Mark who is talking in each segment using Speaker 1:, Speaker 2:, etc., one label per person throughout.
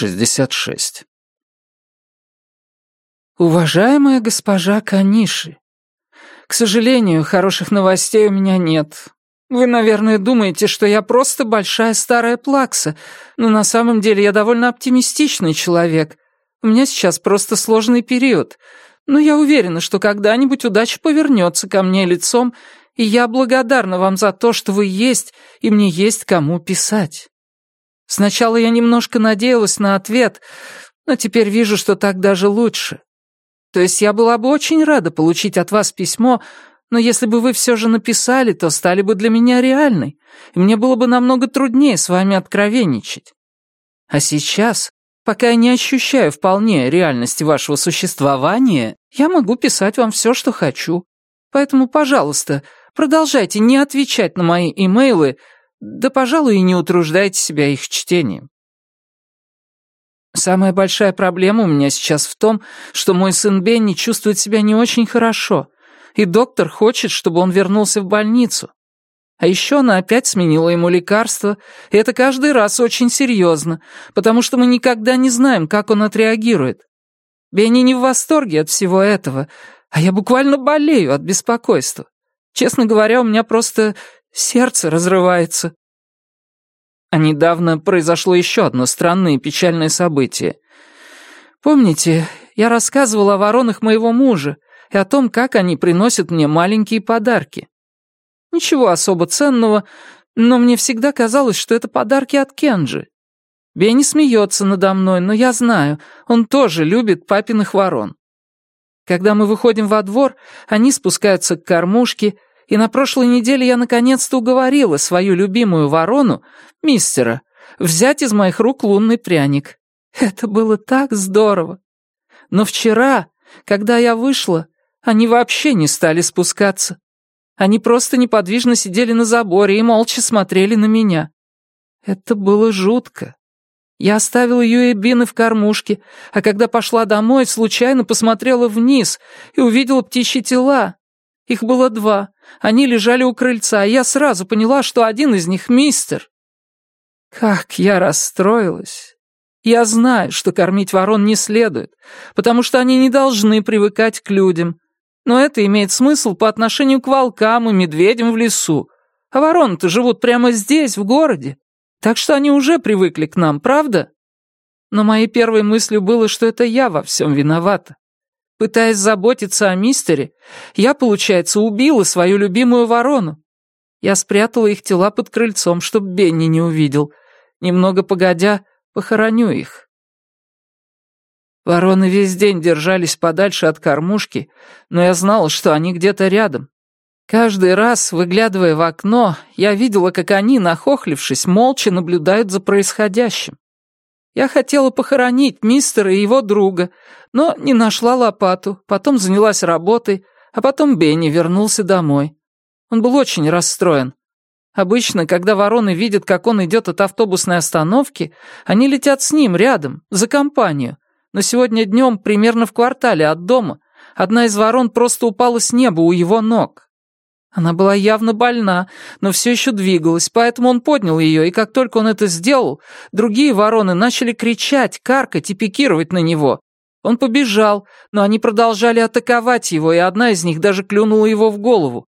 Speaker 1: 66.
Speaker 2: Уважаемая госпожа Каниши, к сожалению, хороших новостей у меня нет. Вы, наверное, думаете, что я просто большая старая плакса, но на самом деле я довольно оптимистичный человек. У меня сейчас просто сложный период, но я уверена, что когда-нибудь удача повернется ко мне лицом, и я благодарна вам за то, что вы есть, и мне есть кому писать. Сначала я немножко надеялась на ответ, но теперь вижу, что так даже лучше. То есть я была бы очень рада получить от вас письмо, но если бы вы все же написали, то стали бы для меня реальной, и мне было бы намного труднее с вами откровенничать. А сейчас, пока я не ощущаю вполне реальности вашего существования, я могу писать вам все, что хочу. Поэтому, пожалуйста, продолжайте не отвечать на мои имейлы, да, пожалуй, и не утруждайте себя их чтением. Самая большая проблема у меня сейчас в том, что мой сын Бенни чувствует себя не очень хорошо, и доктор хочет, чтобы он вернулся в больницу. А еще она опять сменила ему лекарство, и это каждый раз очень серьезно, потому что мы никогда не знаем, как он отреагирует. Бенни не в восторге от всего этого, а я буквально болею от беспокойства. Честно говоря, у меня просто сердце разрывается. А недавно произошло еще одно странное и печальное событие. Помните, я рассказывал о воронах моего мужа и о том, как они приносят мне маленькие подарки. Ничего особо ценного, но мне всегда казалось, что это подарки от Кенджи. Бенни смеется надо мной, но я знаю, он тоже любит папиных ворон. Когда мы выходим во двор, они спускаются к кормушке, и на прошлой неделе я наконец-то уговорила свою любимую ворону, мистера, взять из моих рук лунный пряник. Это было так здорово. Но вчера, когда я вышла, они вообще не стали спускаться. Они просто неподвижно сидели на заборе и молча смотрели на меня. Это было жутко. Я оставила Юэбины в кормушке, а когда пошла домой, случайно посмотрела вниз и увидела птичьи тела. Их было два. Они лежали у крыльца, и я сразу поняла, что один из них мистер. Как я расстроилась. Я знаю, что кормить ворон не следует, потому что они не должны привыкать к людям. Но это имеет смысл по отношению к волкам и медведям в лесу. А вороны-то живут прямо здесь, в городе. Так что они уже привыкли к нам, правда? Но моей первой мыслью было, что это я во всем виновата. Пытаясь заботиться о мистере, я, получается, убила свою любимую ворону. Я спрятала их тела под крыльцом, чтобы Бенни не увидел. Немного погодя, похороню их. Вороны весь день держались подальше от кормушки, но я знала, что они где-то рядом. Каждый раз, выглядывая в окно, я видела, как они, нахохлившись, молча наблюдают за происходящим. Я хотела похоронить мистера и его друга, но не нашла лопату, потом занялась работой, а потом Бенни вернулся домой. Он был очень расстроен. Обычно, когда вороны видят, как он идет от автобусной остановки, они летят с ним рядом, за компанию. Но сегодня днем, примерно в квартале от дома, одна из ворон просто упала с неба у его ног. Она была явно больна, но все еще двигалась, поэтому он поднял ее, и как только он это сделал, другие вороны начали кричать, каркать и пикировать на него. Он побежал, но они продолжали атаковать его, и одна из них даже клюнула его в голову.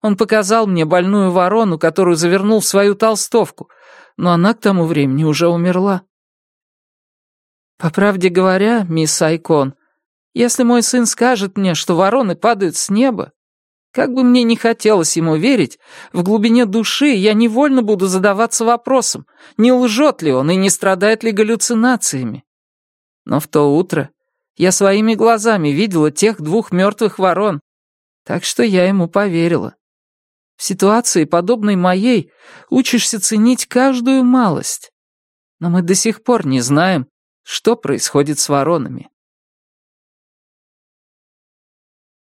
Speaker 2: Он показал мне больную ворону, которую завернул в свою толстовку, но она к тому времени уже умерла. По правде говоря, мисс Айкон, если мой сын скажет мне, что вороны падают с неба, как бы мне ни хотелось ему верить, в глубине души я невольно буду задаваться вопросом, не лжет ли он и не страдает ли галлюцинациями. Но в то утро я своими глазами видела тех двух мертвых ворон, так что я ему поверила. В ситуации, подобной моей, учишься ценить каждую малость. Но мы до сих пор не знаем, что происходит с воронами.